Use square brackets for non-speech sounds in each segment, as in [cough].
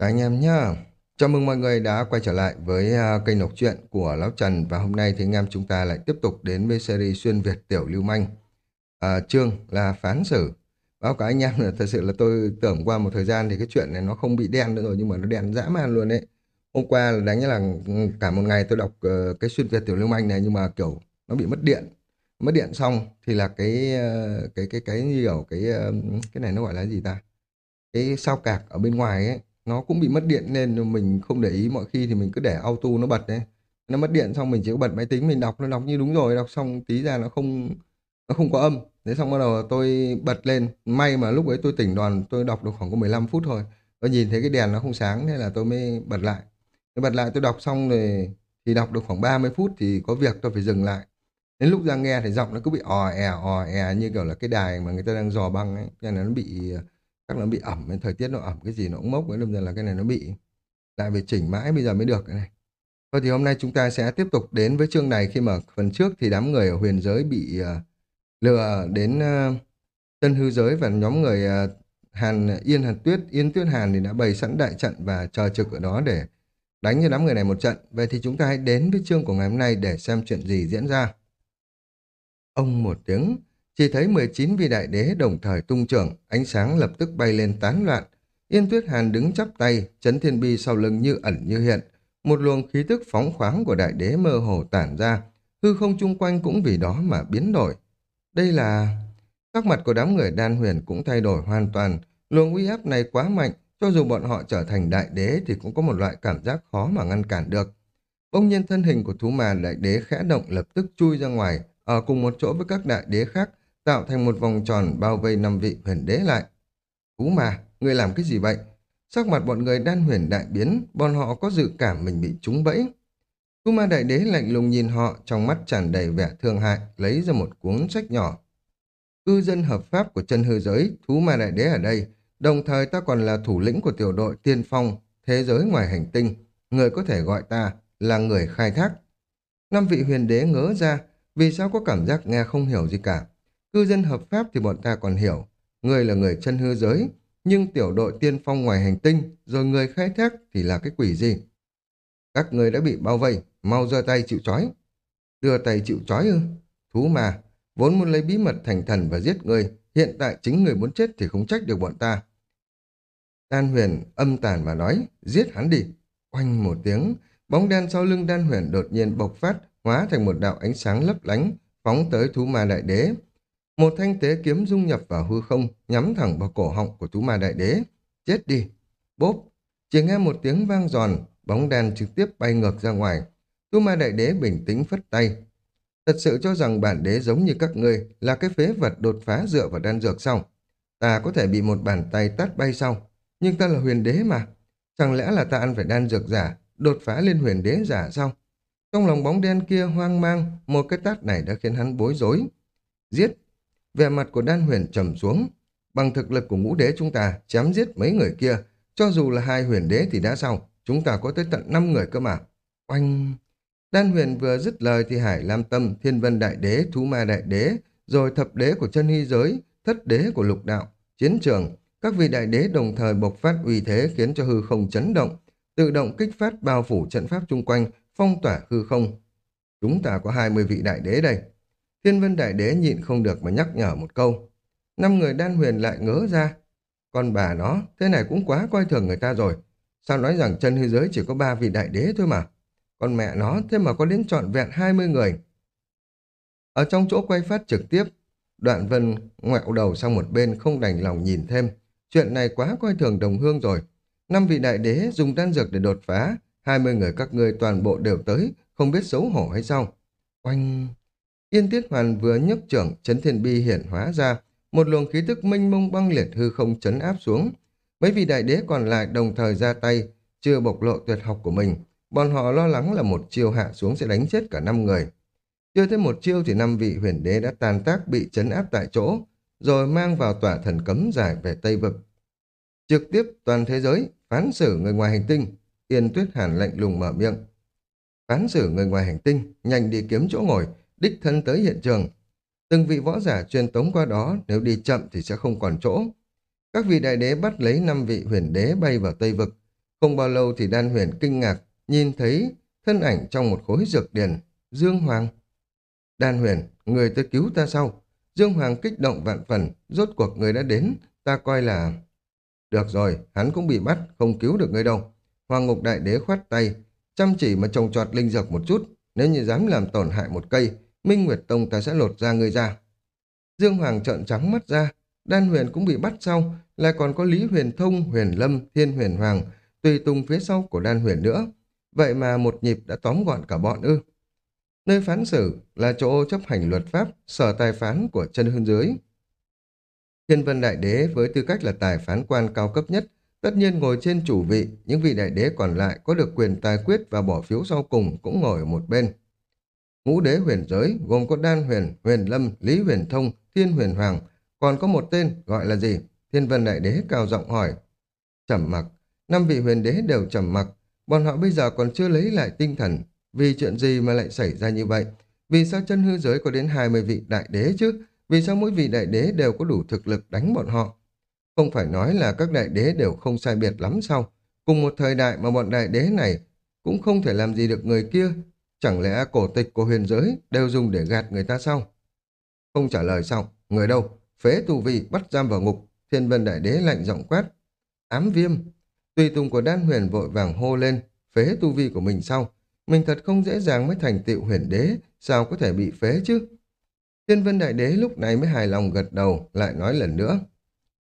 Các anh em nhá. Chào mừng mọi người đã quay trở lại với à, kênh đọc truyện của Lão Trần và hôm nay thì anh em chúng ta lại tiếp tục đến với series xuyên Việt tiểu lưu manh. À, chương là phán xử. Báo cáo anh em là thật sự là tôi tưởng qua một thời gian thì cái chuyện này nó không bị đen nữa rồi nhưng mà nó đen dã man luôn đấy. Hôm qua là đánh là ừ, cả một ngày tôi đọc ờ, cái xuyên Việt tiểu lưu manh này nhưng mà kiểu nó bị mất điện. Mất điện xong thì là cái ờ, cái cái cái nhiều kiểu cái ờ, cái này nó gọi là gì ta? Cái sao cạc ở bên ngoài ấy nó cũng bị mất điện nên mình không để ý. Mọi khi thì mình cứ để auto nó bật đấy. Nó mất điện xong mình chỉ có bật máy tính, mình đọc, nó đọc như đúng rồi. Đọc xong tí ra nó không nó không có âm. Thế xong bắt đầu tôi bật lên. May mà lúc ấy tôi tỉnh đoàn, tôi đọc được khoảng có 15 phút thôi. Tôi nhìn thấy cái đèn nó không sáng nên là tôi mới bật lại. Tôi bật lại, tôi đọc xong rồi thì đọc được khoảng 30 phút thì có việc tôi phải dừng lại. Đến lúc ra nghe thì giọng nó cứ bị ò è ò è như kiểu là cái đài mà người ta đang dò băng ấy. Nên là nó bị chắc nó bị ẩm thời tiết nó ẩm cái gì nó cũng mốc ấy đâm ra là cái này nó bị lại phải chỉnh mãi bây giờ mới được cái này. Thôi thì hôm nay chúng ta sẽ tiếp tục đến với chương này khi mà phần trước thì đám người ở huyền giới bị uh, lừa đến ờ, uh, tân hư giới và nhóm người uh, Hàn Yên Hàn Tuyết Yên Tuyết Hàn thì đã bày sẵn đại trận và chờ trực ở đó để đánh cho đám người này một trận. Vậy thì chúng ta hãy đến với chương của ngày hôm nay để xem chuyện gì diễn ra. Ông một tiếng chỉ thấy 19 vị đại đế đồng thời tung trưởng, ánh sáng lập tức bay lên tán loạn. Yên Tuyết Hàn đứng chắp tay, chấn thiên bi sau lưng như ẩn như hiện. Một luồng khí tức phóng khoáng của đại đế mơ hồ tản ra, hư không chung quanh cũng vì đó mà biến đổi. Đây là... Sắc mặt của đám người đan huyền cũng thay đổi hoàn toàn, luồng uy áp này quá mạnh, cho dù bọn họ trở thành đại đế thì cũng có một loại cảm giác khó mà ngăn cản được. Bỗng nhiên thân hình của thú mà đại đế khẽ động lập tức chui ra ngoài, ở cùng một chỗ với các đại đế khác, tạo thành một vòng tròn bao vây năm vị huyền đế lại. Cú mà, người làm cái gì vậy? Sắc mặt bọn người đan huyền đại biến, bọn họ có dự cảm mình bị trúng bẫy. Cú ma đại đế lạnh lùng nhìn họ, trong mắt tràn đầy vẻ thương hại, lấy ra một cuốn sách nhỏ. Cư dân hợp pháp của chân hư giới, thú ma đại đế ở đây, đồng thời ta còn là thủ lĩnh của tiểu đội tiên phong, thế giới ngoài hành tinh. Người có thể gọi ta là người khai thác. Năm vị huyền đế ngớ ra, vì sao có cảm giác nghe không hiểu gì cả. Cư dân hợp pháp thì bọn ta còn hiểu. Người là người chân hư giới, nhưng tiểu đội tiên phong ngoài hành tinh, rồi người khai thác thì là cái quỷ gì? Các người đã bị bao vây, mau giơ tay chịu trói. Đưa tay chịu trói ư? Thú mà, vốn muốn lấy bí mật thành thần và giết người, hiện tại chính người muốn chết thì không trách được bọn ta. Đan huyền âm tàn mà nói, giết hắn đi. Quanh một tiếng, bóng đen sau lưng đan huyền đột nhiên bộc phát, hóa thành một đạo ánh sáng lấp lánh, phóng tới thú ma đại đế. Một thanh tế kiếm dung nhập vào hư không, nhắm thẳng vào cổ họng của chú ma đại đế. Chết đi! Bốp! Chỉ nghe một tiếng vang giòn, bóng đen trực tiếp bay ngược ra ngoài. Chú ma đại đế bình tĩnh phất tay. Thật sự cho rằng bản đế giống như các ngươi là cái phế vật đột phá dựa vào đan dược xong. Ta có thể bị một bàn tay tát bay sau. Nhưng ta là huyền đế mà. Chẳng lẽ là ta ăn phải đan dược giả, đột phá lên huyền đế giả sao? Trong lòng bóng đen kia hoang mang, một cái tát này đã khiến hắn bối rối. Giết! Vẻ mặt của đan huyền trầm xuống. Bằng thực lực của ngũ đế chúng ta chém giết mấy người kia, cho dù là hai huyền đế thì đã xong, chúng ta có tới tận 5 người cơ mà. Oanh! Đan huyền vừa dứt lời thì Hải Lam Tâm, Thiên Vân Đại Đế, Thú Ma Đại Đế, rồi thập đế của chân hy giới, thất đế của lục đạo, chiến trường. Các vị đại đế đồng thời bộc phát uy thế khiến cho hư không chấn động, tự động kích phát bao phủ trận pháp chung quanh, phong tỏa hư không. Chúng ta có 20 vị đại đế đây. Thiên Vân Đại Đế nhịn không được mà nhắc nhở một câu. Năm người đan huyền lại ngớ ra. Con bà nó, thế này cũng quá coi thường người ta rồi. Sao nói rằng chân hư giới chỉ có ba vị đại đế thôi mà. Con mẹ nó, thế mà có đến trọn vẹn 20 người. Ở trong chỗ quay phát trực tiếp, đoạn vân ngoẹo đầu sang một bên không đành lòng nhìn thêm. Chuyện này quá coi thường đồng hương rồi. Năm vị đại đế dùng đan dược để đột phá, 20 người các ngươi toàn bộ đều tới, không biết xấu hổ hay sao. Oanh... Yên Tiết Hoàn vừa nhấc trưởng, chấn thiên bi hiển hóa ra, một luồng khí tức minh mông băng liệt hư không chấn áp xuống. Mấy vị đại đế còn lại đồng thời ra tay, chưa bộc lộ tuyệt học của mình. Bọn họ lo lắng là một chiêu hạ xuống sẽ đánh chết cả năm người. Chưa thêm một chiêu thì năm vị huyền đế đã tàn tác bị chấn áp tại chỗ, rồi mang vào tỏa thần cấm giải về Tây Vực. Trực tiếp toàn thế giới, phán xử người ngoài hành tinh, Yên Tuyết Hàn lạnh lùng mở miệng. Phán xử người ngoài hành tinh, nhanh đi kiếm chỗ ngồi, đích thân tới hiện trường. Từng vị võ giả truyền tống qua đó, nếu đi chậm thì sẽ không còn chỗ. Các vị đại đế bắt lấy năm vị huyền đế bay vào Tây Vực. Không bao lâu thì đan huyền kinh ngạc, nhìn thấy thân ảnh trong một khối dược điền, Dương Hoàng. Đan huyền, người tới cứu ta sau. Dương Hoàng kích động vạn phần, rốt cuộc người đã đến, ta coi là... Được rồi, hắn cũng bị bắt, không cứu được người đâu. Hoàng Ngục Đại Đế khoát tay, chăm chỉ mà trồng trọt linh dược một chút, nếu như dám làm tổn hại một cây, Minh Nguyệt Tông ta sẽ lột ra ngươi ra. Dương Hoàng trợn trắng mắt ra, Đan Huyền cũng bị bắt sau, lại còn có Lý Huyền Thông, Huyền Lâm, Thiên Huyền Hoàng, tùy tung phía sau của Đan Huyền nữa. Vậy mà một nhịp đã tóm gọn cả bọn ư. Nơi phán xử là chỗ chấp hành luật pháp, sở tài phán của chân hương dưới. Thiên Vân Đại Đế với tư cách là tài phán quan cao cấp nhất, tất nhiên ngồi trên chủ vị, những vị đại đế còn lại có được quyền tài quyết và bỏ phiếu sau cùng cũng ngồi ở một bên. Ngũ đế huyền giới gồm có Đan Huyền, Huyền Lâm, Lý Huyền Thông, Thiên Huyền Hoàng, còn có một tên gọi là gì? Thiên Vân Đại Đế cao giọng hỏi. Trầm mặc, năm vị huyền đế đều trầm mặc, bọn họ bây giờ còn chưa lấy lại tinh thần, vì chuyện gì mà lại xảy ra như vậy? Vì sao chân hư giới có đến 20 vị đại đế chứ? Vì sao mỗi vị đại đế đều có đủ thực lực đánh bọn họ? Không phải nói là các đại đế đều không sai biệt lắm sao? Cùng một thời đại mà bọn đại đế này cũng không thể làm gì được người kia. Chẳng lẽ cổ tịch của huyền giới đều dùng để gạt người ta sao? Không trả lời xong, người đâu? Phế tù vị bắt giam vào ngục, thiên vân đại đế lạnh giọng quát. Ám viêm. Tùy tùng của đan huyền vội vàng hô lên, phế tu vi của mình sau. Mình thật không dễ dàng mới thành tựu huyền đế, sao có thể bị phế chứ? Thiên vân đại đế lúc này mới hài lòng gật đầu, lại nói lần nữa.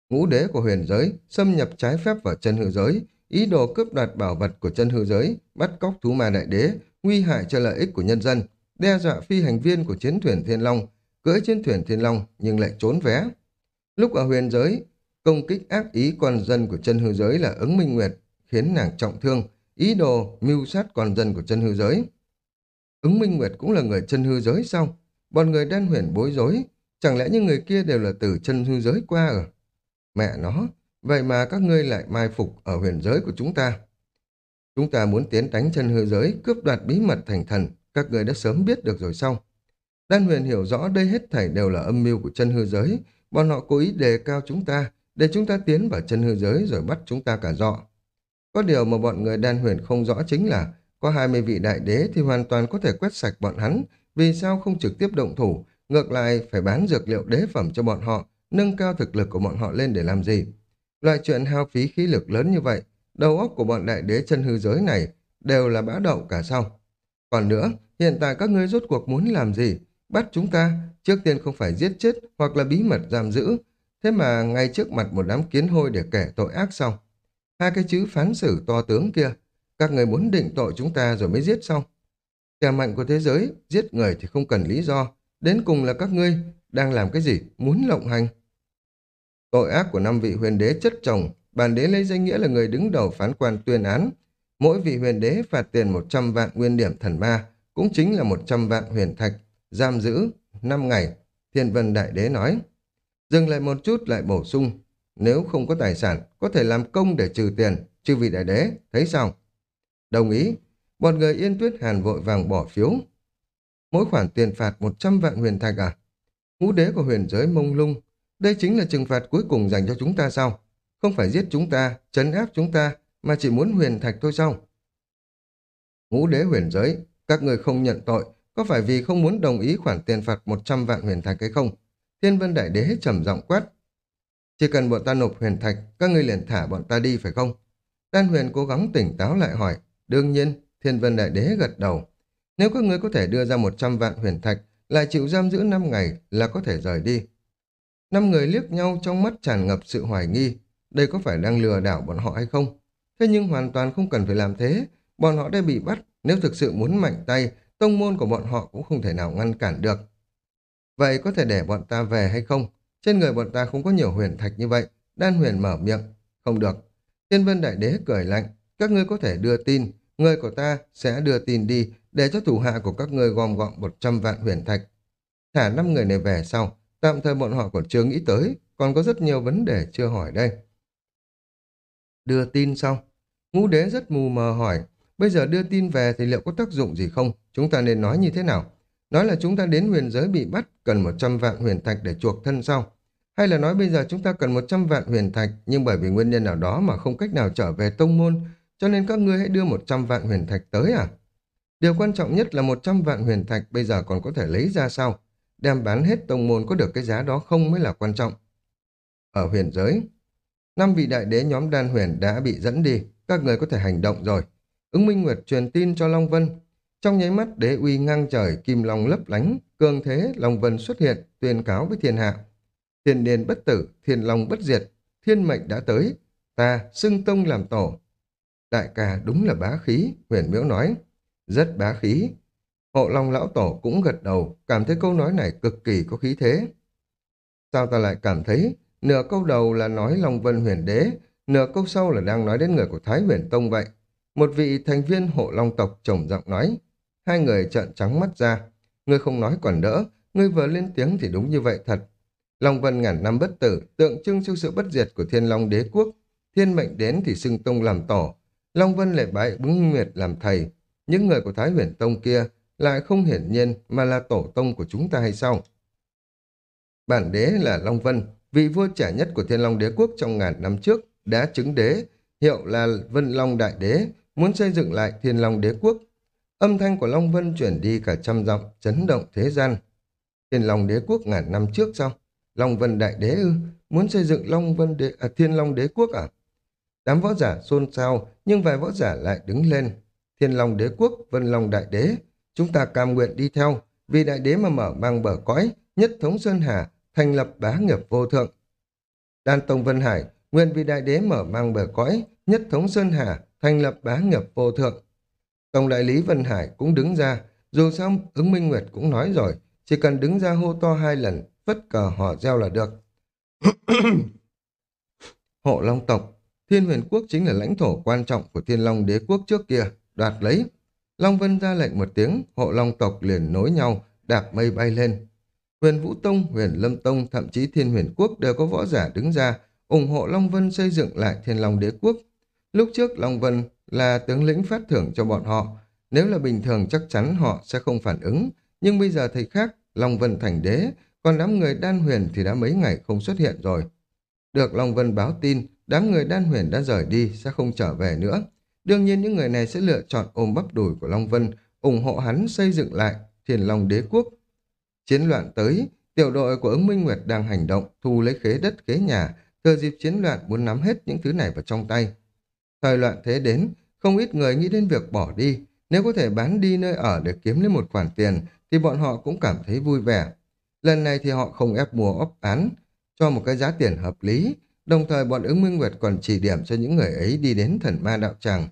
Ngũ đế của huyền giới, xâm nhập trái phép vào chân hư giới, ý đồ cướp đoạt bảo vật của chân hư giới, bắt cóc thú ma đại đế, nguy hại cho lợi ích của nhân dân, đe dọa phi hành viên của chiến thuyền Thiên Long, cưỡi trên thuyền Thiên Long nhưng lại trốn vé. Lúc ở huyền giới, công kích ác ý con dân của chân hư giới là ứng minh nguyệt, khiến nàng trọng thương, ý đồ mưu sát con dân của chân hư giới. Ứng minh nguyệt cũng là người chân hư giới sao? Bọn người đan huyền bối rối, chẳng lẽ những người kia đều là từ chân hư giới qua à? Mẹ nó, vậy mà các ngươi lại mai phục ở huyền giới của chúng ta. Chúng ta muốn tiến đánh chân hư giới, cướp đoạt bí mật thành thần, các người đã sớm biết được rồi sao? Đan huyền hiểu rõ đây hết thảy đều là âm mưu của chân hư giới, bọn họ cố ý đề cao chúng ta, để chúng ta tiến vào chân hư giới rồi bắt chúng ta cả dọ. Có điều mà bọn người đan huyền không rõ chính là có 20 vị đại đế thì hoàn toàn có thể quét sạch bọn hắn, vì sao không trực tiếp động thủ, ngược lại phải bán dược liệu đế phẩm cho bọn họ, nâng cao thực lực của bọn họ lên để làm gì. Loại chuyện hao phí khí lực lớn như vậy, đầu óc của bọn đại đế chân hư giới này đều là bã đậu cả sau. Còn nữa, hiện tại các ngươi rốt cuộc muốn làm gì? Bắt chúng ta, trước tiên không phải giết chết hoặc là bí mật giam giữ, thế mà ngay trước mặt một đám kiến hôi để kẻ tội ác xong. Hai cái chữ phán xử to tướng kia, các người muốn định tội chúng ta rồi mới giết xong. Kẻ mạnh của thế giới, giết người thì không cần lý do, đến cùng là các ngươi đang làm cái gì, muốn lộng hành. Tội ác của năm vị huyền đế chất chồng, bản đế lấy danh nghĩa là người đứng đầu phán quan tuyên án. Mỗi vị huyền đế phạt tiền 100 vạn nguyên điểm thần ma, cũng chính là 100 vạn huyền thạch, giam giữ 5 ngày. Thiên vân đại đế nói. Dừng lại một chút lại bổ sung. Nếu không có tài sản, có thể làm công để trừ tiền, trừ vị đại đế, thấy sao? Đồng ý. Bọn người yên tuyết hàn vội vàng bỏ phiếu. Mỗi khoản tiền phạt 100 vạn huyền thạch à? Ngũ đế của huyền giới mông lung, đây chính là trừng phạt cuối cùng dành cho chúng ta sao? Không phải giết chúng ta, chấn áp chúng ta, mà chỉ muốn huyền thạch thôi sao? Ngũ đế huyền giới, các người không nhận tội, có phải vì không muốn đồng ý khoản tiền phạt 100 vạn huyền thạch hay không? Thiên vân đại đế trầm giọng quát. Chỉ cần bọn ta nộp huyền thạch, các ngươi liền thả bọn ta đi phải không? Đan huyền cố gắng tỉnh táo lại hỏi. Đương nhiên, thiên vân đại đế gật đầu. Nếu các ngươi có thể đưa ra 100 vạn huyền thạch, lại chịu giam giữ 5 ngày là có thể rời đi. Năm người liếc nhau trong mắt tràn ngập sự hoài nghi. Đây có phải đang lừa đảo bọn họ hay không? Thế nhưng hoàn toàn không cần phải làm thế. Bọn họ đã bị bắt. Nếu thực sự muốn mạnh tay, tông môn của bọn họ cũng không thể nào ngăn cản được. Vậy có thể để bọn ta về hay không? Trên người bọn ta không có nhiều huyền thạch như vậy. Đan huyền mở miệng. Không được. Thiên vân đại đế cười lạnh. Các ngươi có thể đưa tin. Người của ta sẽ đưa tin đi để cho thủ hạ của các ngươi gom gọn 100 vạn huyền thạch. Thả năm người này về sau, Tạm thời bọn họ còn chưa nghĩ tới, còn có rất nhiều vấn đề chưa hỏi đây. Đưa tin xong, ngũ đế rất mù mờ hỏi, bây giờ đưa tin về thì liệu có tác dụng gì không? Chúng ta nên nói như thế nào? Nói là chúng ta đến huyền giới bị bắt, cần 100 vạn huyền thạch để chuộc thân sau. Hay là nói bây giờ chúng ta cần 100 vạn huyền thạch, nhưng bởi vì nguyên nhân nào đó mà không cách nào trở về tông môn, cho nên các ngươi hãy đưa 100 vạn huyền thạch tới à? Điều quan trọng nhất là 100 vạn huyền thạch bây giờ còn có thể lấy ra sao? Đem bán hết tông môn có được cái giá đó không mới là quan trọng. Ở huyền giới, năm vị đại đế nhóm đan huyền đã bị dẫn đi, các người có thể hành động rồi. Ứng Minh Nguyệt truyền tin cho Long Vân. Trong nháy mắt đế uy ngang trời, kim long lấp lánh, cường thế Long Vân xuất hiện, tuyên cáo với thiên hạ. Thiên niên bất tử, thiên long bất diệt, thiên mệnh đã tới, ta xưng tông làm tổ. Đại ca đúng là bá khí, huyền miễu nói. Rất bá khí. Hộ Long lão tổ cũng gật đầu, cảm thấy câu nói này cực kỳ có khí thế. Sao ta lại cảm thấy nửa câu đầu là nói Long Vân huyền đế, nửa câu sau là đang nói đến người của Thái huyền tông vậy. Một vị thành viên hộ Long tộc trồng giọng nói. Hai người trợn trắng mắt ra. Ngươi không nói còn đỡ, ngươi vừa lên tiếng thì đúng như vậy thật. Long Vân ngàn năm bất tử, tượng trưng cho sự bất diệt của Thiên Long đế quốc. Thiên mệnh đến thì xưng tông làm tổ. Long Vân lại bái bứng nguyệt làm thầy. Những người của Thái huyền tông kia lại không hiển nhiên mà là tổ tông của chúng ta hay sao? Bản đế là Long Vân, vị vua trẻ nhất của Thiên Long đế quốc trong ngàn năm trước, đã chứng đế, hiệu là Vân Long Đại Đế, muốn xây dựng lại Thiên Long đế quốc. Âm thanh của Long Vân chuyển đi cả trăm dặm, chấn động thế gian. Thiên Long đế quốc ngàn năm trước sao? Long Vân Đại Đế ư? Muốn xây dựng Long Vân đế, à, Thiên Long đế quốc à? Đám võ giả xôn xao, nhưng vài võ giả lại đứng lên. Thiên Long đế quốc, Vân Long Đại Đế, chúng ta cam nguyện đi theo, vì đại đế mà mở mang bờ cõi, nhất thống Sơn Hà, thành lập bá nghiệp vô thượng. Đan Tông Vân Hải, nguyên vì đại đế mở mang bờ cõi, nhất thống Sơn Hà, thành lập bá nghiệp vô thượng. Tổng đại lý Vân Hải cũng đứng ra, dù sao ứng Minh Nguyệt cũng nói rồi, chỉ cần đứng ra hô to hai lần, vất cờ họ gieo là được. [coughs] Hộ Long tộc, Thiên huyền quốc chính là lãnh thổ quan trọng của Thiên Long đế quốc trước kia, đoạt lấy. Long Vân ra lệnh một tiếng, hộ Long tộc liền nối nhau, đạp mây bay lên. Huyền Vũ Tông, Huyền Lâm Tông, thậm chí Thiên Huyền Quốc đều có võ giả đứng ra, ủng hộ Long Vân xây dựng lại Thiên Long Đế Quốc. Lúc trước Long Vân là tướng lĩnh phát thưởng cho bọn họ, nếu là bình thường chắc chắn họ sẽ không phản ứng, nhưng bây giờ thấy khác, Long Vân thành đế, còn đám người đan huyền thì đã mấy ngày không xuất hiện rồi. Được Long Vân báo tin, đám người đan huyền đã rời đi, sẽ không trở về nữa. Đương nhiên những người này sẽ lựa chọn ôm bắp đùi của Long Vân, ủng hộ hắn xây dựng lại Thiên Long Đế Quốc. Chiến loạn tới, tiểu đội của ứng Minh Nguyệt đang hành động, thu lấy khế đất khế nhà, thừa dịp chiến loạn muốn nắm hết những thứ này vào trong tay. Thời loạn thế đến, không ít người nghĩ đến việc bỏ đi, nếu có thể bán đi nơi ở để kiếm lấy một khoản tiền, thì bọn họ cũng cảm thấy vui vẻ. Lần này thì họ không ép mua ấp án, cho một cái giá tiền hợp lý, đồng thời bọn ứng Minh Nguyệt còn chỉ điểm cho những người ấy đi đến thần ma đạo tràng.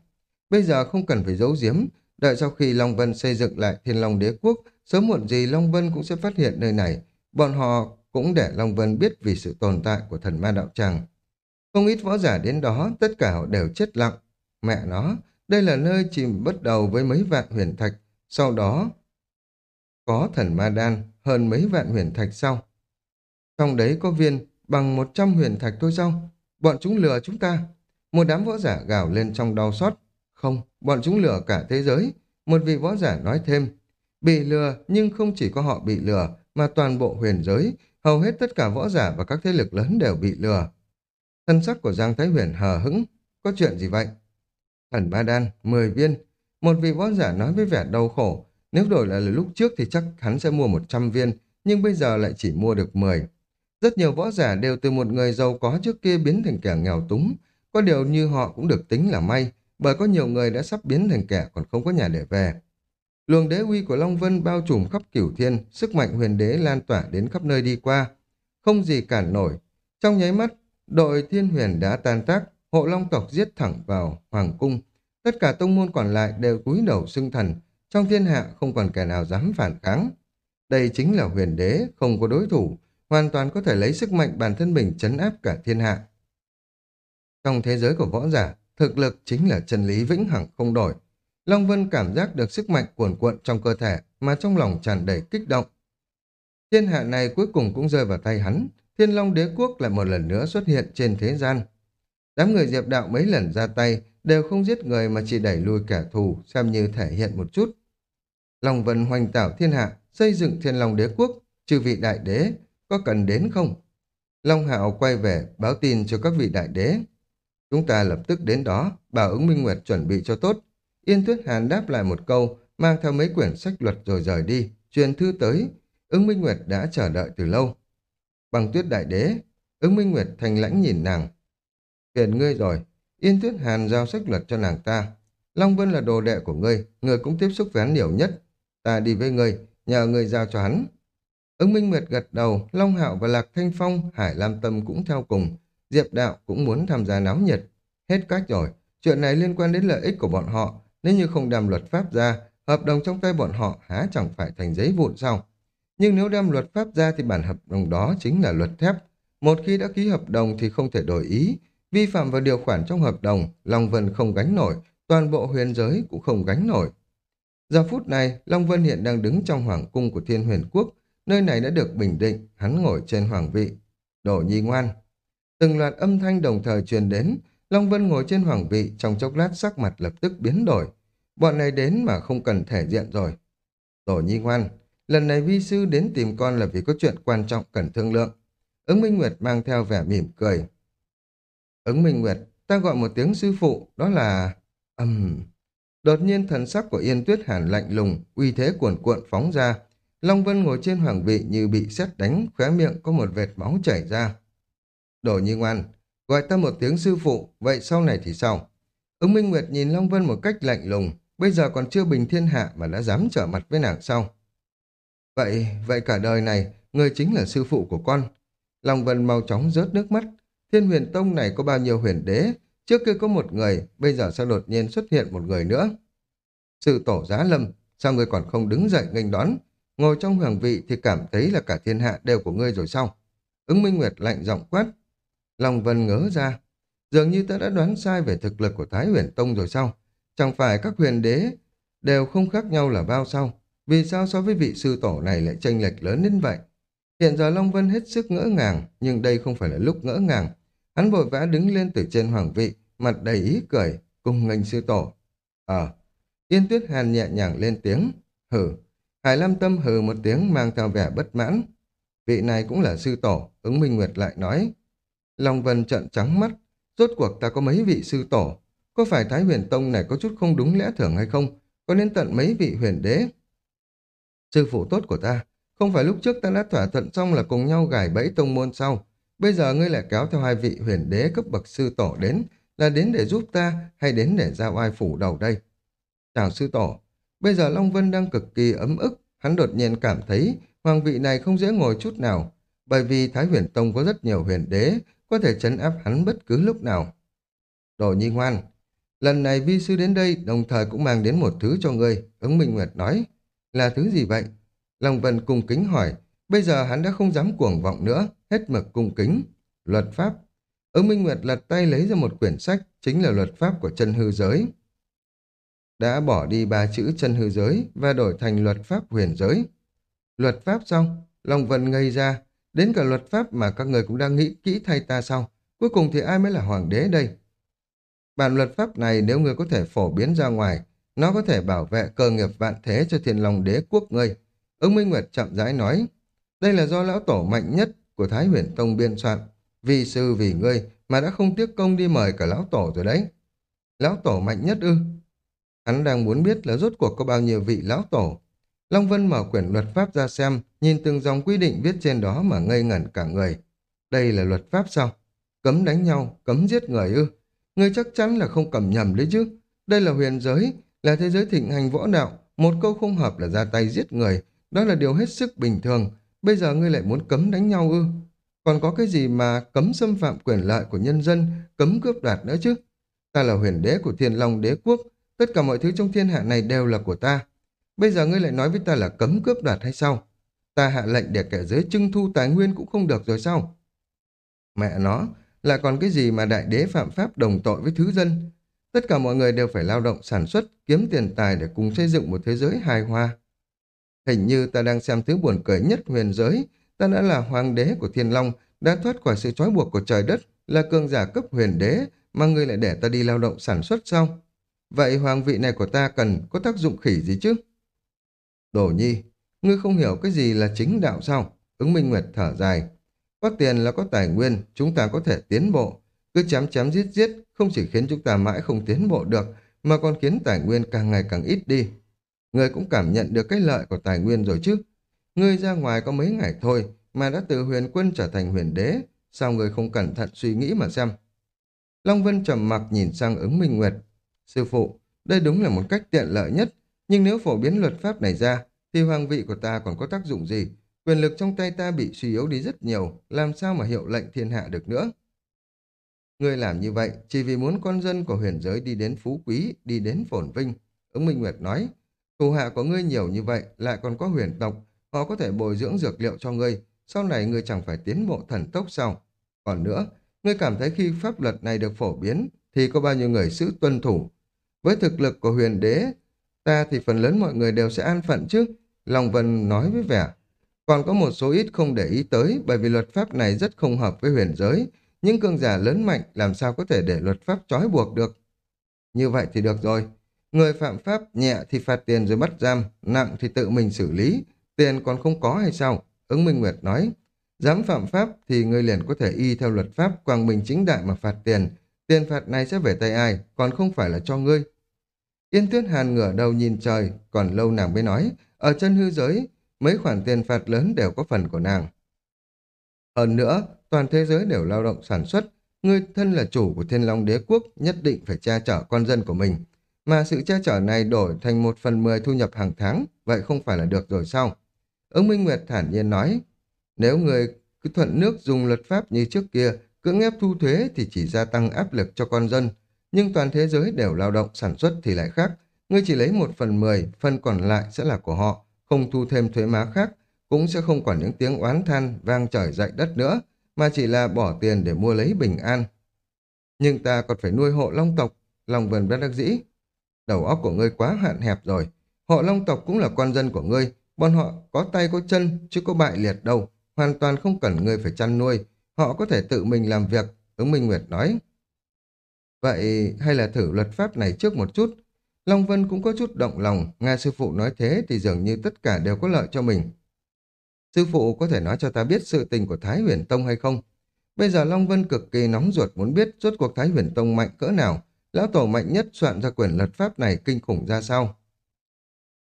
Bây giờ không cần phải giấu giếm, đợi sau khi Long Vân xây dựng lại thiên long đế quốc, sớm muộn gì Long Vân cũng sẽ phát hiện nơi này, bọn họ cũng để Long Vân biết vì sự tồn tại của thần ma đạo tràng. Không ít võ giả đến đó, tất cả họ đều chết lặng. Mẹ nó, đây là nơi chìm bắt đầu với mấy vạn huyền thạch, sau đó có thần ma đan, hơn mấy vạn huyền thạch sau. Trong đấy có viên bằng 100 huyền thạch thôi sao? Bọn chúng lừa chúng ta. Một đám võ giả gào lên trong đau xót. Không, bọn chúng lừa cả thế giới. Một vị võ giả nói thêm. Bị lừa, nhưng không chỉ có họ bị lừa, mà toàn bộ huyền giới, hầu hết tất cả võ giả và các thế lực lớn đều bị lừa. Thân sắc của Giang Thái Huyền hờ hững. Có chuyện gì vậy? Thần Ba Đan, 10 viên. Một vị võ giả nói với vẻ đau khổ. Nếu đổi lại là lúc trước thì chắc hắn sẽ mua 100 viên, nhưng bây giờ lại chỉ mua được 10. Rất nhiều võ giả đều từ một người giàu có trước kia biến thành kẻ nghèo túng. Có điều như họ cũng được tính là may, bởi có nhiều người đã sắp biến thành kẻ còn không có nhà để về. Luồng đế uy của Long Vân bao trùm khắp cửu thiên, sức mạnh huyền đế lan tỏa đến khắp nơi đi qua. Không gì cản nổi. Trong nháy mắt, đội thiên huyền đã tan tác, hộ Long tộc giết thẳng vào Hoàng cung. Tất cả tông môn còn lại đều cúi đầu xưng thần, trong thiên hạ không còn kẻ nào dám phản kháng. Đây chính là huyền đế, không có đối thủ, hoàn toàn có thể lấy sức mạnh bản thân mình chấn áp cả thiên hạ. Trong thế giới của võ giả, thực lực chính là chân lý vĩnh hằng không đổi. Long Vân cảm giác được sức mạnh cuồn cuộn trong cơ thể mà trong lòng tràn đầy kích động. Thiên hạ này cuối cùng cũng rơi vào tay hắn, Thiên Long Đế Quốc lại một lần nữa xuất hiện trên thế gian. Đám người diệp đạo mấy lần ra tay đều không giết người mà chỉ đẩy lui kẻ thù xem như thể hiện một chút. Long Vân hoành tạo thiên hạ, xây dựng Thiên Long Đế Quốc, trừ vị đại đế, có cần đến không? Long Hạo quay về báo tin cho các vị đại đế. Chúng ta lập tức đến đó, bảo ứng Minh Nguyệt chuẩn bị cho tốt. Yên Tuyết Hàn đáp lại một câu, mang theo mấy quyển sách luật rồi rời đi, truyền thư tới. Ứng Minh Nguyệt đã chờ đợi từ lâu. Bằng tuyết đại đế, ứng Minh Nguyệt thành lãnh nhìn nàng. Phiền ngươi rồi, Yên Tuyết Hàn giao sách luật cho nàng ta. Long Vân là đồ đệ của ngươi, ngươi cũng tiếp xúc với hắn nhiều nhất. Ta đi với ngươi, nhờ ngươi giao cho hắn. Ứng Minh Nguyệt gật đầu, Long Hạo và Lạc Thanh Phong, Hải Lam Tâm cũng theo cùng. Diệp Đạo cũng muốn tham gia náo nhiệt. Hết cách rồi, chuyện này liên quan đến lợi ích của bọn họ. Nếu như không đem luật pháp ra, hợp đồng trong tay bọn họ há chẳng phải thành giấy vụn sao? Nhưng nếu đem luật pháp ra thì bản hợp đồng đó chính là luật thép. Một khi đã ký hợp đồng thì không thể đổi ý. Vi phạm vào điều khoản trong hợp đồng, Long Vân không gánh nổi, toàn bộ huyền giới cũng không gánh nổi. Giờ phút này, Long Vân hiện đang đứng trong hoàng cung của Thiên Huyền Quốc, nơi này đã được bình định, hắn ngồi trên hoàng vị. Đổ nhi ngoan. Từng loạt âm thanh đồng thời truyền đến, Long Vân ngồi trên hoàng vị trong chốc lát sắc mặt lập tức biến đổi. Bọn này đến mà không cần thể diện rồi. Tổ nhi ngoan, lần này vi sư đến tìm con là vì có chuyện quan trọng cần thương lượng. Ứng Minh Nguyệt mang theo vẻ mỉm cười. Ứng Minh Nguyệt, ta gọi một tiếng sư phụ, đó là... Âm... uhm. Đột nhiên thần sắc của Yên Tuyết Hàn lạnh lùng, uy thế cuồn cuộn phóng ra. Long Vân ngồi trên hoàng vị như bị sét đánh, khóe miệng có một vệt máu chảy ra. Đồ nhi ngoan, gọi ta một tiếng sư phụ, vậy sau này thì sao? Ứng Minh Nguyệt nhìn Long Vân một cách lạnh lùng, bây giờ còn chưa bình thiên hạ mà đã dám trở mặt với nàng sau. Vậy, vậy cả đời này, người chính là sư phụ của con. lòng Vân mau chóng rớt nước mắt. Thiên huyền tông này có bao nhiêu huyền đế, trước kia có một người, bây giờ sao đột nhiên xuất hiện một người nữa. Sư tổ giá lâm, sao người còn không đứng dậy nghênh đón? Ngồi trong hoàng vị thì cảm thấy là cả thiên hạ đều của ngươi rồi sao? Ứng Minh Nguyệt lạnh giọng quát. lòng Vân ngớ ra. Dường như ta đã đoán sai về thực lực của Thái huyền tông rồi sao? Chẳng phải các huyền đế đều không khác nhau là bao sao? Vì sao so với vị sư tổ này lại tranh lệch lớn đến vậy? Hiện giờ Long Vân hết sức ngỡ ngàng, nhưng đây không phải là lúc ngỡ ngàng. Hắn vội vã đứng lên từ trên hoàng vị, mặt đầy ý cười, cùng ngành sư tổ. Ờ, Yên Tuyết Hàn nhẹ nhàng lên tiếng, hừ, Hải Lam Tâm hừ một tiếng mang theo vẻ bất mãn. Vị này cũng là sư tổ, ứng Minh Nguyệt lại nói. Long Vân trợn trắng mắt, rốt cuộc ta có mấy vị sư tổ, có phải Thái huyền tông này có chút không đúng lẽ thường hay không? Có nên tận mấy vị huyền đế? Sư phụ tốt của ta, không phải lúc trước ta đã thỏa thuận xong là cùng nhau gài bẫy tông môn sau. Bây giờ ngươi lại kéo theo hai vị huyền đế cấp bậc sư tổ đến, là đến để giúp ta hay đến để giao ai phủ đầu đây? Chào sư tổ, bây giờ Long Vân đang cực kỳ ấm ức, hắn đột nhiên cảm thấy hoàng vị này không dễ ngồi chút nào, bởi vì Thái huyền tông có rất nhiều huyền đế, có thể chấn áp hắn bất cứ lúc nào. Đồ nhi ngoan, Lần này vi sư đến đây đồng thời cũng mang đến một thứ cho ngươi, ứng Minh Nguyệt nói. Là thứ gì vậy? Long Vân cung kính hỏi, bây giờ hắn đã không dám cuồng vọng nữa, hết mực cung kính. Luật pháp. Ứng Minh Nguyệt lật tay lấy ra một quyển sách, chính là luật pháp của chân hư giới. Đã bỏ đi ba chữ chân hư giới và đổi thành luật pháp huyền giới. Luật pháp xong Long Vân ngây ra, đến cả luật pháp mà các người cũng đang nghĩ kỹ thay ta sao? Cuối cùng thì ai mới là hoàng đế đây? Bản luật pháp này nếu ngươi có thể phổ biến ra ngoài, nó có thể bảo vệ cơ nghiệp vạn thế cho thiên long đế quốc ngươi. Ứng Minh Nguyệt chậm rãi nói, đây là do lão tổ mạnh nhất của Thái huyền Tông biên soạn. Vì sư vì ngươi mà đã không tiếc công đi mời cả lão tổ rồi đấy. Lão tổ mạnh nhất ư? Hắn đang muốn biết là rốt cuộc có bao nhiêu vị lão tổ. Long Vân mở quyển luật pháp ra xem, nhìn từng dòng quy định viết trên đó mà ngây ngẩn cả người. Đây là luật pháp sao? Cấm đánh nhau, cấm giết người ư? Ngươi chắc chắn là không cầm nhầm đấy chứ. Đây là huyền giới, là thế giới thịnh hành võ đạo. Một câu không hợp là ra tay giết người. Đó là điều hết sức bình thường. Bây giờ ngươi lại muốn cấm đánh nhau ư. Còn có cái gì mà cấm xâm phạm quyền lợi của nhân dân, cấm cướp đoạt nữa chứ? Ta là huyền đế của thiên long đế quốc. Tất cả mọi thứ trong thiên hạ này đều là của ta. Bây giờ ngươi lại nói với ta là cấm cướp đoạt hay sao? Ta hạ lệnh để kẻ giới trưng thu tài nguyên cũng không được rồi sao? Mẹ nó, lại còn cái gì mà đại đế phạm pháp đồng tội với thứ dân? Tất cả mọi người đều phải lao động sản xuất, kiếm tiền tài để cùng xây dựng một thế giới hài hòa. Hình như ta đang xem thứ buồn cười nhất huyền giới. Ta đã là hoàng đế của thiên long, đã thoát khỏi sự trói buộc của trời đất, là cường giả cấp huyền đế, mà ngươi lại để ta đi lao động sản xuất sao? Vậy hoàng vị này của ta cần có tác dụng khỉ gì chứ? Đổ nhi, ngươi không hiểu cái gì là chính đạo sao? Ứng Minh Nguyệt thở dài. Có tiền là có tài nguyên, chúng ta có thể tiến bộ. Cứ chém chém giết giết, không chỉ khiến chúng ta mãi không tiến bộ được, mà còn khiến tài nguyên càng ngày càng ít đi. người cũng cảm nhận được cái lợi của tài nguyên rồi chứ. Ngươi ra ngoài có mấy ngày thôi, mà đã từ huyền quân trở thành huyền đế, sao người không cẩn thận suy nghĩ mà xem. Long Vân trầm mặc nhìn sang ứng minh nguyệt. Sư phụ, đây đúng là một cách tiện lợi nhất, nhưng nếu phổ biến luật pháp này ra, thì hoàng vị của ta còn có tác dụng gì? Quyền lực trong tay ta bị suy yếu đi rất nhiều, làm sao mà hiệu lệnh thiên hạ được nữa? Ngươi làm như vậy chỉ vì muốn con dân của huyền giới đi đến phú quý, đi đến phồn vinh. Ứng Minh Nguyệt nói, thủ hạ của ngươi nhiều như vậy, lại còn có huyền tộc, họ có thể bồi dưỡng dược liệu cho ngươi, sau này ngươi chẳng phải tiến bộ thần tốc sao? Còn nữa, ngươi cảm thấy khi pháp luật này được phổ biến, thì có bao nhiêu người giữ tuân thủ? Với thực lực của huyền đế, ta thì phần lớn mọi người đều sẽ an phận chứ? Long Vân nói với vẻ. Còn có một số ít không để ý tới, bởi vì luật pháp này rất không hợp với huyền giới, những cường giả lớn mạnh làm sao có thể để luật pháp trói buộc được. Như vậy thì được rồi. Người phạm pháp nhẹ thì phạt tiền rồi bắt giam, nặng thì tự mình xử lý. Tiền còn không có hay sao? Ứng Minh Nguyệt nói. Dám phạm pháp thì người liền có thể y theo luật pháp quang minh chính đại mà phạt tiền. Tiền phạt này sẽ về tay ai, còn không phải là cho ngươi. Yên Tuyết Hàn ngửa đầu nhìn trời, còn lâu nàng mới nói, ở chân hư giới, mấy khoản tiền phạt lớn đều có phần của nàng. Hơn nữa, toàn thế giới đều lao động sản xuất, ngươi thân là chủ của thiên long đế quốc nhất định phải che chở con dân của mình. Mà sự che chở này đổi thành một phần mười thu nhập hàng tháng, vậy không phải là được rồi sao? Ứng Minh Nguyệt thản nhiên nói, nếu người cứ thuận nước dùng luật pháp như trước kia, cưỡng ép thu thuế thì chỉ gia tăng áp lực cho con dân. Nhưng toàn thế giới đều lao động sản xuất thì lại khác. Ngươi chỉ lấy một phần mười, phần còn lại sẽ là của họ, không thu thêm thuế má khác, cũng sẽ không còn những tiếng oán than vang trời dậy đất nữa, mà chỉ là bỏ tiền để mua lấy bình an. Nhưng ta còn phải nuôi hộ long tộc, lòng vần bất đắc dĩ. Đầu óc của ngươi quá hạn hẹp rồi. Hộ long tộc cũng là con dân của ngươi, bọn họ có tay có chân, chứ có bại liệt đâu. Hoàn toàn không cần ngươi phải chăn nuôi, họ có thể tự mình làm việc, ứng Minh Nguyệt nói. Vậy hay là thử luật pháp này trước một chút? Long Vân cũng có chút động lòng, nghe sư phụ nói thế thì dường như tất cả đều có lợi cho mình. Sư phụ có thể nói cho ta biết sự tình của Thái Huyền Tông hay không? Bây giờ Long Vân cực kỳ nóng ruột muốn biết rốt cuộc Thái Huyền Tông mạnh cỡ nào, lão tổ mạnh nhất soạn ra quyển luật pháp này kinh khủng ra sao?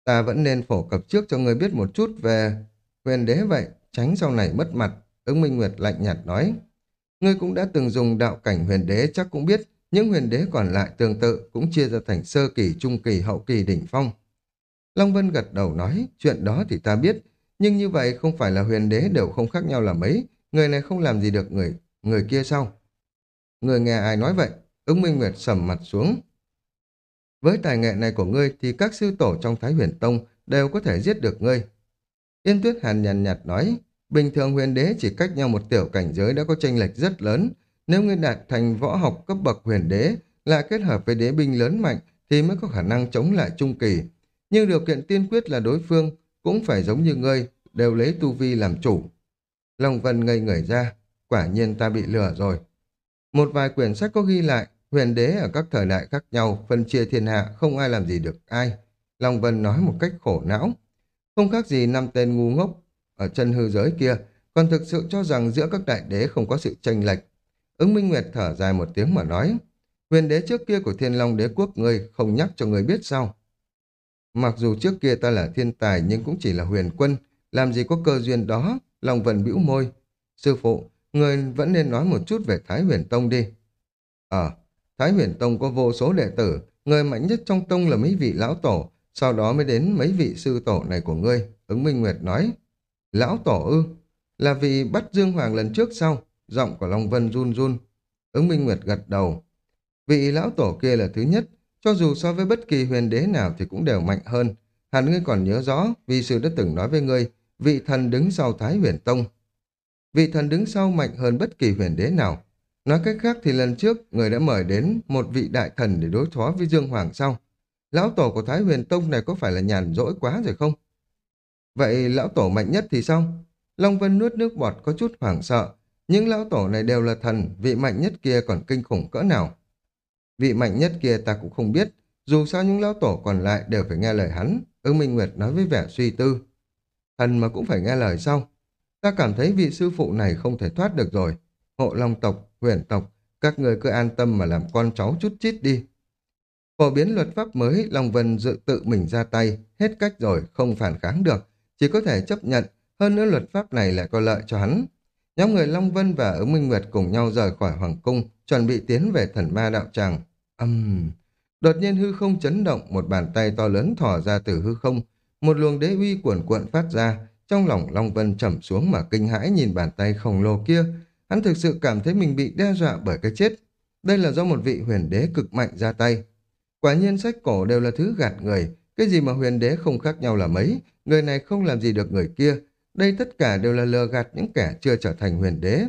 Ta vẫn nên phổ cập trước cho người biết một chút về huyền đế vậy, tránh sau này mất mặt, ứng minh nguyệt lạnh nhạt nói. Ngươi cũng đã từng dùng đạo cảnh huyền đế chắc cũng biết, những huyền đế còn lại tương tự cũng chia ra thành sơ kỳ, trung kỳ, hậu kỳ, đỉnh phong. Long Vân gật đầu nói, chuyện đó thì ta biết, nhưng như vậy không phải là huyền đế đều không khác nhau là mấy, người này không làm gì được người, người kia sao? Người nghe ai nói vậy? Ứng Minh Nguyệt sầm mặt xuống. Với tài nghệ này của ngươi thì các sư tổ trong Thái huyền Tông đều có thể giết được ngươi. Yên Tuyết Hàn nhàn nhạt nói, bình thường huyền đế chỉ cách nhau một tiểu cảnh giới đã có tranh lệch rất lớn. Nếu ngươi đạt thành võ học cấp bậc huyền đế, là kết hợp với đế binh lớn mạnh thì mới có khả năng chống lại trung kỳ. Nhưng điều kiện tiên quyết là đối phương cũng phải giống như ngươi, đều lấy tu vi làm chủ. Long Vân ngây người ra, quả nhiên ta bị lừa rồi. Một vài quyển sách có ghi lại, huyền đế ở các thời đại khác nhau, phân chia thiên hạ, không ai làm gì được ai. Long Vân nói một cách khổ não. Không khác gì năm tên ngu ngốc ở chân hư giới kia, còn thực sự cho rằng giữa các đại đế không có sự tranh lệch. Ứng Minh Nguyệt thở dài một tiếng mà nói, huyền đế trước kia của thiên long đế quốc ngươi không nhắc cho ngươi biết sao. Mặc dù trước kia ta là thiên tài nhưng cũng chỉ là huyền quân, làm gì có cơ duyên đó, lòng vẫn bĩu môi. Sư phụ, người vẫn nên nói một chút về Thái huyền tông đi. Ờ, Thái huyền tông có vô số đệ tử, người mạnh nhất trong tông là mấy vị lão tổ, sau đó mới đến mấy vị sư tổ này của ngươi, ứng minh nguyệt nói. Lão tổ ư, là vì bắt Dương Hoàng lần trước sau, giọng của Long Vân run run. Ứng minh nguyệt gật đầu. Vị lão tổ kia là thứ nhất, cho dù so với bất kỳ huyền đế nào thì cũng đều mạnh hơn. Hẳn ngươi còn nhớ rõ, vì sư đã từng nói với ngươi, vị thần đứng sau Thái huyền Tông. Vị thần đứng sau mạnh hơn bất kỳ huyền đế nào. Nói cách khác thì lần trước, người đã mời đến một vị đại thần để đối phó với Dương Hoàng sau. Lão tổ của Thái huyền Tông này có phải là nhàn rỗi quá rồi không? Vậy lão tổ mạnh nhất thì sao? Long Vân nuốt nước bọt có chút hoảng sợ. Những lão tổ này đều là thần, vị mạnh nhất kia còn kinh khủng cỡ nào. Vị mạnh nhất kia ta cũng không biết, dù sao những lão tổ còn lại đều phải nghe lời hắn, ưng Minh Nguyệt nói với vẻ suy tư. Thần mà cũng phải nghe lời sau. Ta cảm thấy vị sư phụ này không thể thoát được rồi. Hộ Long tộc, huyền tộc, các người cứ an tâm mà làm con cháu chút chít đi. Phổ biến luật pháp mới, Long Vân dự tự mình ra tay, hết cách rồi, không phản kháng được, chỉ có thể chấp nhận, hơn nữa luật pháp này lại có lợi cho hắn. Nhóm người Long Vân và ứng Minh Nguyệt cùng nhau rời khỏi Hoàng Cung, chuẩn bị tiến về thần ma đạo tràng. Âm... Uhm. Đột nhiên hư không chấn động, một bàn tay to lớn thỏ ra từ hư không, một luồng đế uy cuồn cuộn phát ra, trong lòng Long Vân trầm xuống mà kinh hãi nhìn bàn tay khổng lồ kia, hắn thực sự cảm thấy mình bị đe dọa bởi cái chết. Đây là do một vị huyền đế cực mạnh ra tay. Quả nhiên sách cổ đều là thứ gạt người, cái gì mà huyền đế không khác nhau là mấy, người này không làm gì được người kia. Đây tất cả đều là lừa gạt những kẻ chưa trở thành huyền đế.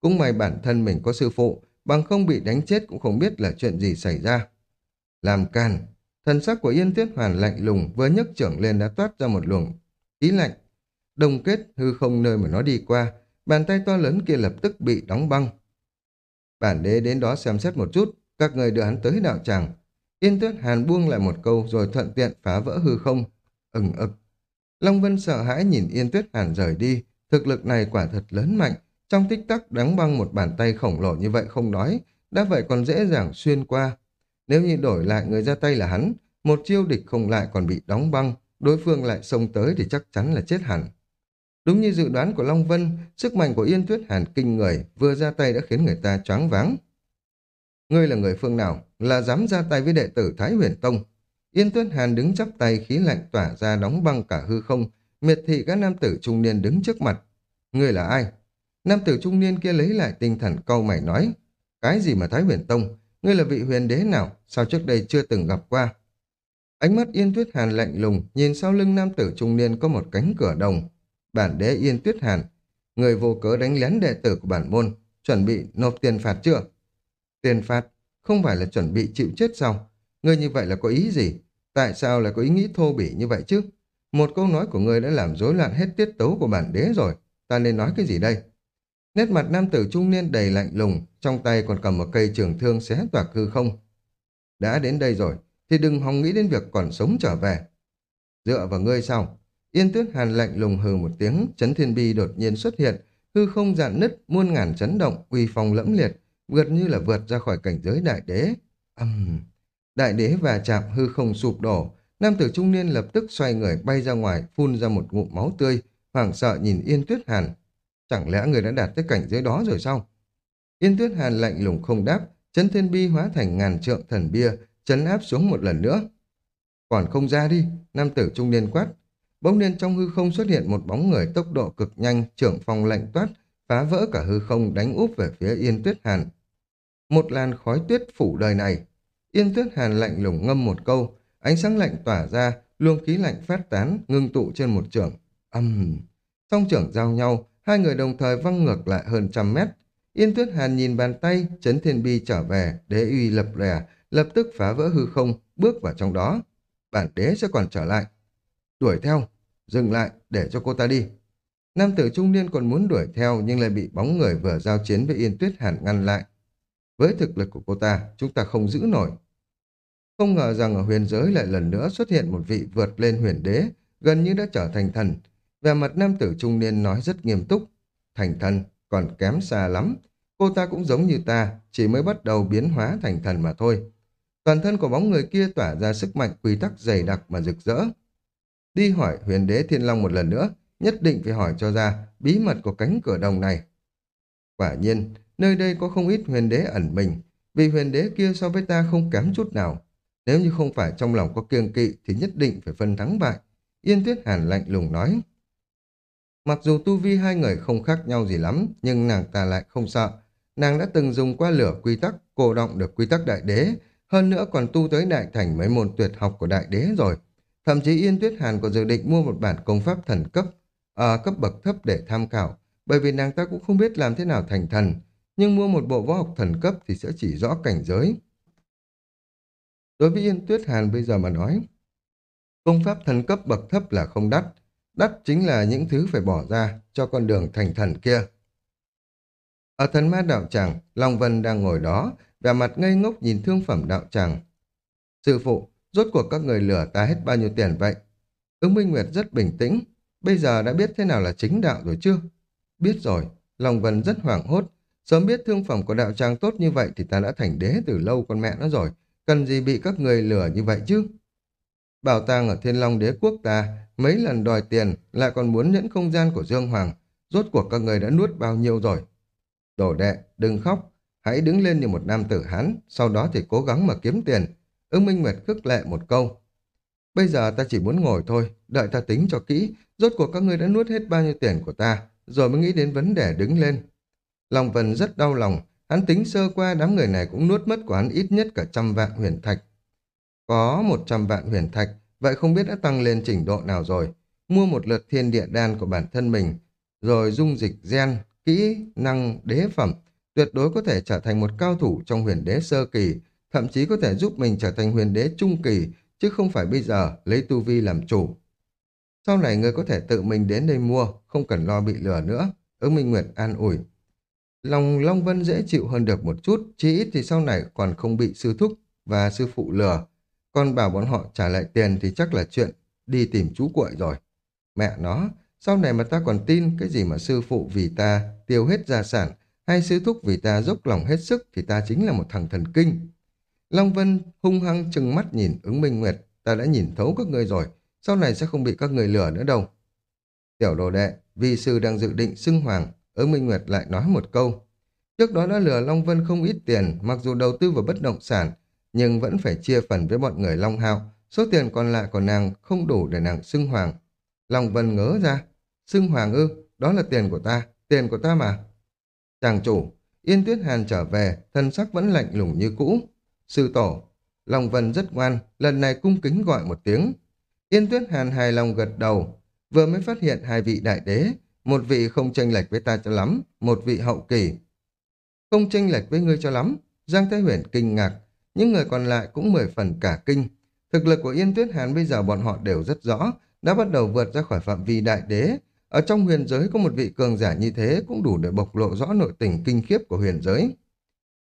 Cũng may bản thân mình có sư phụ, bằng không bị đánh chết cũng không biết là chuyện gì xảy ra. Làm càn thần sắc của Yên Tuyết Hoàn lạnh lùng vừa nhấc trưởng lên đã toát ra một luồng ý lạnh. Đồng kết hư không nơi mà nó đi qua, bàn tay to lớn kia lập tức bị đóng băng. Bản đế đến đó xem xét một chút, các người đưa hắn tới đạo tràng. Yên Tuyết Hàn buông lại một câu rồi thuận tiện phá vỡ hư không. Ừng ực. Long Vân sợ hãi nhìn Yên Tuyết Hàn rời đi, thực lực này quả thật lớn mạnh, trong tích tắc đóng băng một bàn tay khổng lồ như vậy không nói, đã vậy còn dễ dàng xuyên qua. Nếu như đổi lại người ra tay là hắn, một chiêu địch không lại còn bị đóng băng, đối phương lại xông tới thì chắc chắn là chết hẳn. Đúng như dự đoán của Long Vân, sức mạnh của Yên Tuyết Hàn kinh người, vừa ra tay đã khiến người ta choáng váng. Ngươi là người phương nào, là dám ra tay với đệ tử Thái Huyền Tông. Yên Tuyết Hàn đứng chắp tay khí lạnh tỏa ra đóng băng cả hư không, miệt thị các nam tử trung niên đứng trước mặt. Ngươi là ai? Nam tử trung niên kia lấy lại tinh thần câu mày nói. Cái gì mà Thái Huyền Tông? Ngươi là vị huyền đế nào? Sao trước đây chưa từng gặp qua? Ánh mắt Yên Tuyết Hàn lạnh lùng, nhìn sau lưng nam tử trung niên có một cánh cửa đồng. Bản đế Yên Tuyết Hàn, người vô cớ đánh lén đệ tử của bản môn, chuẩn bị nộp tiền phạt chưa? Tiền phạt, không phải là chuẩn bị chịu chết sao? Ngươi như vậy là có ý gì? Tại sao lại có ý nghĩ thô bỉ như vậy chứ? Một câu nói của ngươi đã làm rối loạn hết tiết tấu của bản đế rồi. Ta nên nói cái gì đây? Nét mặt nam tử trung niên đầy lạnh lùng, trong tay còn cầm một cây trường thương xé toạc hư không. Đã đến đây rồi, thì đừng hòng nghĩ đến việc còn sống trở về. Dựa vào ngươi sao? Yên tuyết hàn lạnh lùng hừ một tiếng, chấn thiên bi đột nhiên xuất hiện, hư không dạn nứt, muôn ngàn chấn động, uy phong lẫm liệt, vượt như là vượt ra khỏi cảnh giới đại đế. Âm... Đại đế và chạm hư không sụp đổ, nam tử trung niên lập tức xoay người bay ra ngoài, phun ra một ngụm máu tươi, hoảng sợ nhìn Yên Tuyết Hàn. Chẳng lẽ người đã đạt tới cảnh giới đó rồi sao? Yên Tuyết Hàn lạnh lùng không đáp, chấn thiên bi hóa thành ngàn trượng thần bia, chấn áp xuống một lần nữa. Còn không ra đi, nam tử trung niên quát. Bỗng nhiên trong hư không xuất hiện một bóng người tốc độ cực nhanh, trưởng phong lạnh toát, phá vỡ cả hư không đánh úp về phía Yên Tuyết Hàn. Một làn khói tuyết phủ đời này. Yên Tuyết Hàn lạnh lùng ngâm một câu, ánh sáng lạnh tỏa ra, luồng khí lạnh phát tán, ngưng tụ trên một trưởng. Âm! Uhm. Song trưởng giao nhau, hai người đồng thời văng ngược lại hơn trăm mét. Yên Tuyết Hàn nhìn bàn tay, chấn thiên bi trở về, đế uy lập lè, lập tức phá vỡ hư không, bước vào trong đó. Bản đế sẽ còn trở lại. Đuổi theo, dừng lại, để cho cô ta đi. Nam tử trung niên còn muốn đuổi theo nhưng lại bị bóng người vừa giao chiến với Yên Tuyết Hàn ngăn lại. Với thực lực của cô ta, chúng ta không giữ nổi. Không ngờ rằng ở huyền giới lại lần nữa xuất hiện một vị vượt lên huyền đế, gần như đã trở thành thần. Về mặt nam tử trung niên nói rất nghiêm túc. Thành thần, còn kém xa lắm. Cô ta cũng giống như ta, chỉ mới bắt đầu biến hóa thành thần mà thôi. Toàn thân của bóng người kia tỏa ra sức mạnh quy tắc dày đặc mà rực rỡ. Đi hỏi huyền đế thiên long một lần nữa, nhất định phải hỏi cho ra bí mật của cánh cửa đồng này. Quả nhiên, nơi đây có không ít huyền đế ẩn mình, vì huyền đế kia so với ta không kém chút nào. Nếu như không phải trong lòng có kiêng kỵ thì nhất định phải phân thắng bại. Yên Tuyết Hàn lạnh lùng nói. Mặc dù tu vi hai người không khác nhau gì lắm, nhưng nàng ta lại không sợ. Nàng đã từng dùng qua lửa quy tắc, cổ động được quy tắc đại đế, hơn nữa còn tu tới đại thành mấy môn tuyệt học của đại đế rồi. Thậm chí Yên Tuyết Hàn còn dự định mua một bản công pháp thần cấp, ở cấp bậc thấp để tham khảo, bởi vì nàng ta cũng không biết làm thế nào thành thần, nhưng mua một bộ võ học thần cấp thì sẽ chỉ rõ cảnh giới. Đối với Yên Tuyết Hàn bây giờ mà nói, công pháp thần cấp bậc thấp là không đắt, đắt chính là những thứ phải bỏ ra cho con đường thành thần kia. Ở thần ma đạo tràng, Long Vân đang ngồi đó, vẻ mặt ngây ngốc nhìn thương phẩm đạo tràng. Sư phụ, rốt cuộc các người lừa ta hết bao nhiêu tiền vậy? Ứng Minh Nguyệt rất bình tĩnh, bây giờ đã biết thế nào là chính đạo rồi chưa? Biết rồi, Long Vân rất hoảng hốt, Sớm biết thương phẩm của đạo tràng tốt như vậy thì ta đã thành đế từ lâu con mẹ nó rồi. Cần gì bị các người lừa như vậy chứ? Bảo tàng ở Thiên Long đế quốc ta mấy lần đòi tiền lại còn muốn nhẫn không gian của Dương Hoàng. Rốt cuộc các người đã nuốt bao nhiêu rồi? Đồ đệ, đừng khóc. Hãy đứng lên như một nam tử hán, sau đó thì cố gắng mà kiếm tiền. Ưng Minh Nguyệt khức lệ một câu. Bây giờ ta chỉ muốn ngồi thôi, đợi ta tính cho kỹ, rốt cuộc các ngươi đã nuốt hết bao nhiêu tiền của ta, rồi mới nghĩ đến vấn đề đứng lên. Long Vân rất đau lòng, hắn tính sơ qua đám người này cũng nuốt mất của hắn ít nhất cả trăm vạn huyền thạch. Có một trăm vạn huyền thạch, vậy không biết đã tăng lên trình độ nào rồi. Mua một lượt thiên địa đan của bản thân mình, rồi dung dịch gen, kỹ năng đế phẩm, tuyệt đối có thể trở thành một cao thủ trong huyền đế sơ kỳ, thậm chí có thể giúp mình trở thành huyền đế trung kỳ, chứ không phải bây giờ lấy tu vi làm chủ. Sau này người có thể tự mình đến đây mua, không cần lo bị lừa nữa. Ứng Minh Nguyệt an ủi. Lòng Long Vân dễ chịu hơn được một chút, chỉ ít thì sau này còn không bị sư thúc và sư phụ lừa. Còn bảo bọn họ trả lại tiền thì chắc là chuyện đi tìm chú cuội rồi. Mẹ nó, sau này mà ta còn tin cái gì mà sư phụ vì ta tiêu hết gia sản, hay sư thúc vì ta dốc lòng hết sức thì ta chính là một thằng thần kinh. Long Vân hung hăng chừng mắt nhìn ứng Minh Nguyệt, ta đã nhìn thấu các ngươi rồi, sau này sẽ không bị các người lừa nữa đâu. Tiểu đồ đệ, vi sư đang dự định xưng hoàng, ứng Minh Nguyệt lại nói một câu. Trước đó đã lừa Long Vân không ít tiền, mặc dù đầu tư vào bất động sản, nhưng vẫn phải chia phần với bọn người Long Hạo. Số tiền còn lại của nàng không đủ để nàng xưng hoàng. Long Vân ngớ ra, xưng hoàng ư, đó là tiền của ta, tiền của ta mà. Chàng chủ, Yên Tuyết Hàn trở về, thân sắc vẫn lạnh lùng như cũ. Sư tổ, Long Vân rất ngoan, lần này cung kính gọi một tiếng. Yên Tuyết Hàn hài lòng gật đầu, vừa mới phát hiện hai vị đại đế, một vị không tranh lệch với ta cho lắm, một vị hậu kỳ. Không tranh lệch với ngươi cho lắm, Giang Thái Huyền kinh ngạc, những người còn lại cũng mười phần cả kinh. Thực lực của Yên Tuyết Hàn bây giờ bọn họ đều rất rõ, đã bắt đầu vượt ra khỏi phạm vi đại đế. Ở trong huyền giới có một vị cường giả như thế cũng đủ để bộc lộ rõ nội tình kinh khiếp của huyền giới.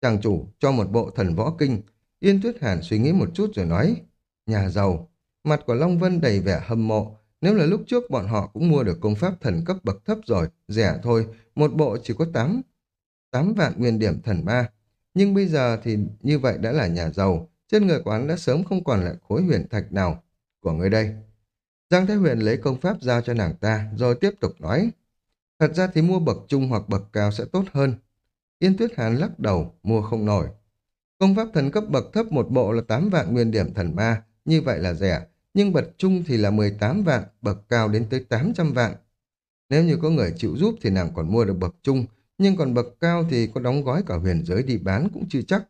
Chàng chủ cho một bộ thần võ kinh, Yên Tuyết Hàn suy nghĩ một chút rồi nói, nhà giàu, mặt của Long Vân đầy vẻ hâm mộ, nếu là lúc trước bọn họ cũng mua được công pháp thần cấp bậc thấp rồi, rẻ thôi, một bộ chỉ có 8, 8 vạn nguyên điểm thần ma. Nhưng bây giờ thì như vậy đã là nhà giàu, trên người quán đã sớm không còn lại khối huyền thạch nào của người đây. Giang Thái Huyền lấy công pháp giao cho nàng ta, rồi tiếp tục nói. Thật ra thì mua bậc trung hoặc bậc cao sẽ tốt hơn. Yên Tuyết Hàn lắc đầu, mua không nổi. Công pháp thần cấp bậc thấp một bộ là 8 vạn nguyên điểm thần ma, như vậy là rẻ, nhưng bậc trung thì là 18 vạn, bậc cao đến tới 800 vạn. Nếu như có người chịu giúp thì nàng còn mua được bậc trung, nhưng còn bậc cao thì có đóng gói cả huyền giới đi bán cũng chưa chắc.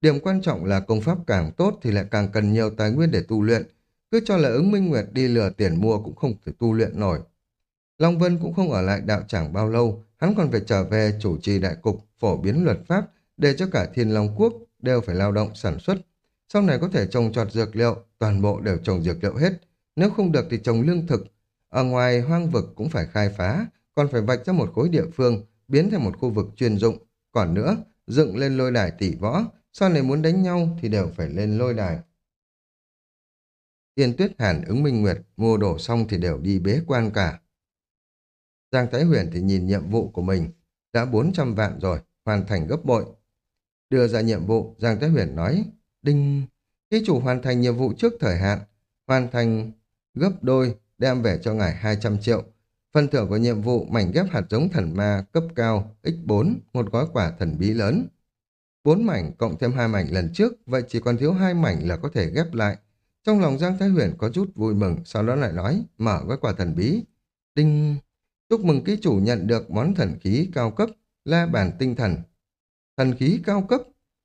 Điểm quan trọng là công pháp càng tốt thì lại càng cần nhiều tài nguyên để tu luyện, cứ cho là ứng minh nguyệt đi lừa tiền mua cũng không thể tu luyện nổi. Long Vân cũng không ở lại đạo tràng bao lâu, hắn còn phải trở về chủ trì đại cục, phổ biến luật pháp, để cho cả thiên long quốc đều phải lao động sản xuất. Sau này có thể trồng trọt dược liệu, toàn bộ đều trồng dược liệu hết. Nếu không được thì trồng lương thực. Ở ngoài hoang vực cũng phải khai phá, còn phải vạch ra một khối địa phương, biến thành một khu vực chuyên dụng. Còn nữa, dựng lên lôi đài tỷ võ, sau này muốn đánh nhau thì đều phải lên lôi đài. Yên Tuyết Hàn ứng Minh Nguyệt mua đồ xong thì đều đi bế quan cả. Giang Thái Huyền thì nhìn nhiệm vụ của mình, đã 400 vạn rồi, hoàn thành gấp bội. Đưa ra nhiệm vụ, Giang Thái Huyền nói, Đinh, ký chủ hoàn thành nhiệm vụ trước thời hạn, hoàn thành gấp đôi, đem về cho ngài 200 triệu. Phần thưởng của nhiệm vụ mảnh ghép hạt giống thần ma cấp cao X4, một gói quả thần bí lớn. Bốn mảnh cộng thêm hai mảnh lần trước, vậy chỉ còn thiếu hai mảnh là có thể ghép lại. Trong lòng Giang Thái Huyền có chút vui mừng, sau đó lại nói, mở gói quả thần bí. Đinh! Chúc mừng ký chủ nhận được món thần khí cao cấp, la bàn tinh thần. Thần khí cao cấp?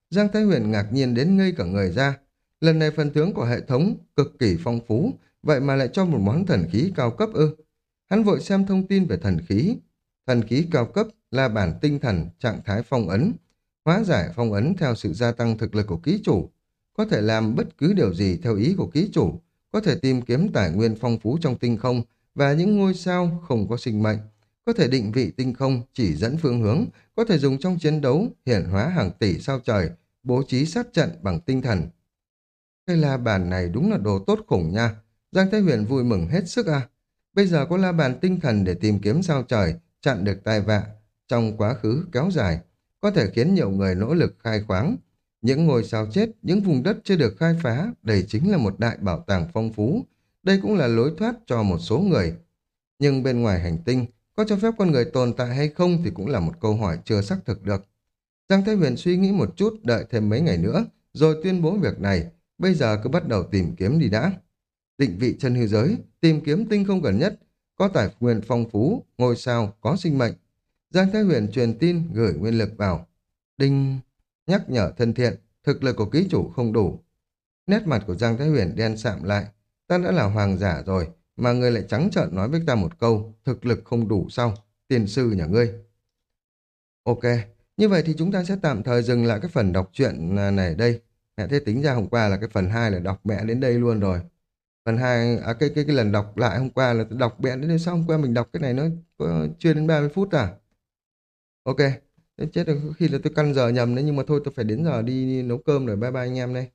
Giang Thái Huyền ngạc nhiên đến ngây cả người ra. Lần này phần thưởng của hệ thống cực kỳ phong phú, vậy mà lại cho một món thần khí cao cấp ư. Hắn vội xem thông tin về thần khí. Thần khí cao cấp là bản tinh thần, trạng thái phong ấn. Hóa giải phong ấn theo sự gia tăng thực lực của ký chủ. Có thể làm bất cứ điều gì theo ý của ký chủ. Có thể tìm kiếm tài nguyên phong phú trong tinh không và những ngôi sao không có sinh mệnh. Có thể định vị tinh không, chỉ dẫn phương hướng, có thể dùng trong chiến đấu, hiển hóa hàng tỷ sao trời, bố trí sát trận bằng tinh thần. Cái la bàn này đúng là đồ tốt khủng nha. Giang Thái Huyền vui mừng hết sức à. Bây giờ có la bàn tinh thần để tìm kiếm sao trời, chặn được tai vạ. Trong quá khứ kéo dài, có thể khiến nhiều người nỗ lực khai khoáng. Những ngôi sao chết, những vùng đất chưa được khai phá, đây chính là một đại bảo tàng phong phú. Đây cũng là lối thoát cho một số người. Nhưng bên ngoài hành tinh, có cho phép con người tồn tại hay không thì cũng là một câu hỏi chưa xác thực được. Giang Thái Huyền suy nghĩ một chút, đợi thêm mấy ngày nữa, rồi tuyên bố việc này. Bây giờ cứ bắt đầu tìm kiếm đi đã. Định vị chân hư giới, tìm kiếm tinh không gần nhất, có tài nguyên phong phú, ngôi sao, có sinh mệnh. Giang Thái Huyền truyền tin gửi nguyên lực vào. Đinh nhắc nhở thân thiện, thực lực của ký chủ không đủ. Nét mặt của Giang Thái Huyền đen sạm lại. Ta đã là hoàng giả rồi, mà người lại trắng trợn nói với ta một câu, thực lực không đủ sao? Tiền sư nhà ngươi. Ok, như vậy thì chúng ta sẽ tạm thời dừng lại cái phần đọc truyện à, này đây. Mẹ thế tính ra hôm qua là cái phần 2 là đọc mẹ đến đây luôn rồi. Phần 2, à cái, cái, cái lần đọc lại hôm qua là đọc mẹ đến đây sao hôm qua mình đọc cái này nó chưa đến 30 phút à? Ok, chết rồi, khi là tôi căn giờ nhầm đấy nhưng mà thôi tôi phải đến giờ đi, đi nấu cơm rồi, bye bye anh em đây.